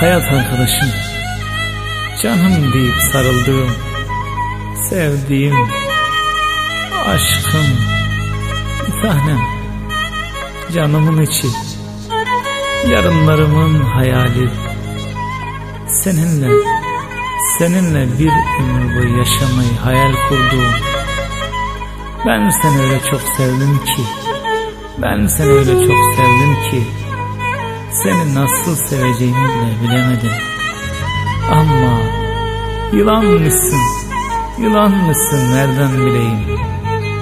hayat arkadaşım, canım deyip sarıldığım, sevdiğim, aşkım, bir tanem, canımın içi, yarınlarımın hayali, seninle, seninle bir ömür boyu yaşamayı hayal kurduğum, ben seni öyle çok sevdim ki, ben seni öyle çok sevdim ki, seni nasıl seveceğimi bile bilemedim. Ama yılan mısın, yılan mısın nereden bileyim?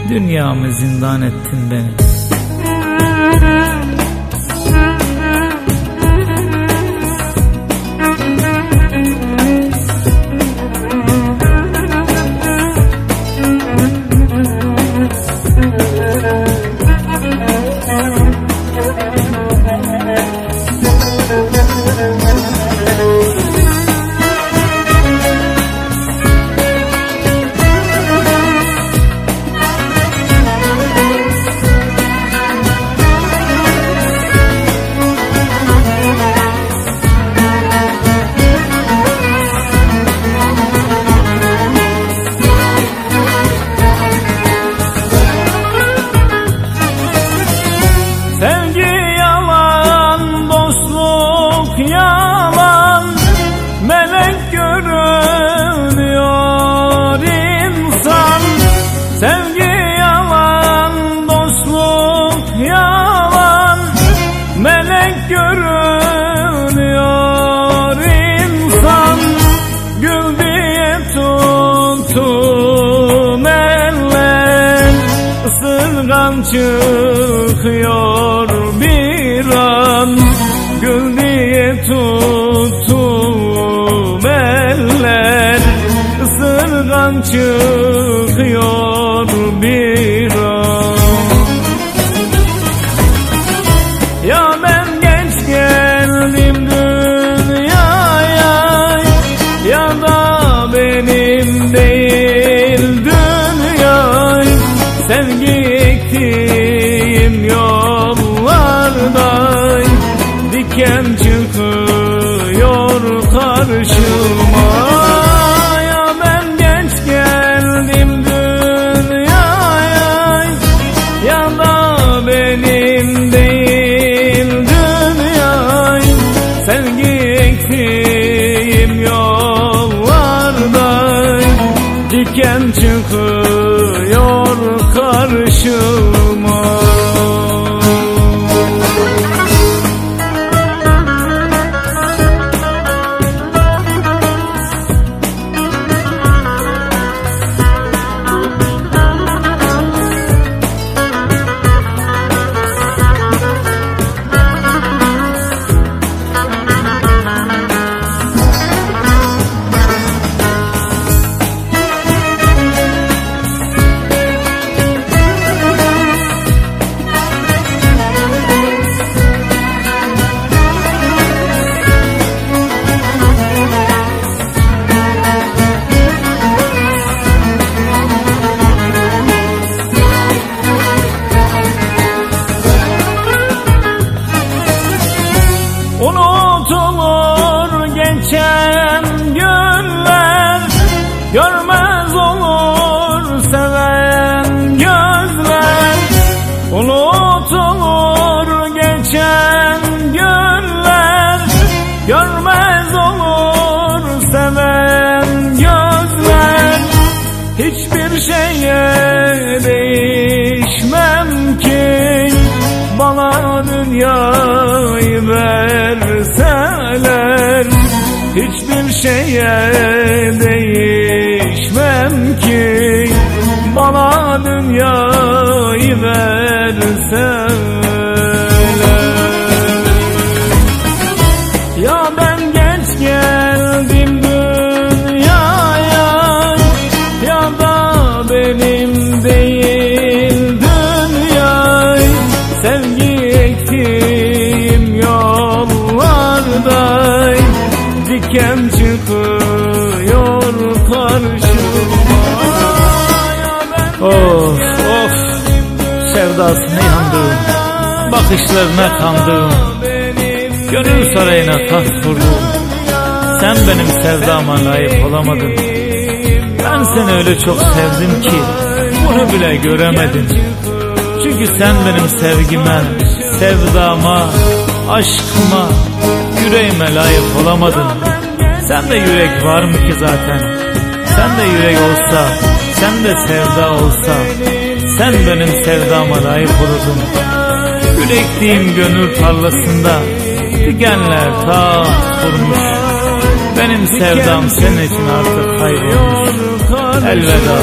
Dünyamı zindan ettin beni. Çıkıyor bir an. Gül diye tuttum eller Isırgan çıkıyor bir Diken çıkıyor karşıma. Ya ben genç geldim dünyaya. Ya da benim değil dünya Sevgi ektiğim yollarda Diken çıkıyor karşıma Hiçbir şeye değişmem ki. Bana dünyayı verseler Hiçbir şeye değişmem ki. Bana dünyayı verseler Of of sevdasına yandım Bakışlarına kandım Gönül sarayına taht kurdum Sen benim sevdama layık olamadın. Ben seni öyle çok sevdim ki Bunu bile göremedin. Çünkü sen benim sevgime Sevdama Aşkıma Yüreğime layık olamadın. Sen de yürek var mı ki zaten? Sen de yürek olsa Sen de sevda olsa Sen benim sevdama layık olurdun. Gül ektiğim gönül tarlasında Dikenler ta kurmuş. Benim sevdam senin için artık kaybolmuş Elveda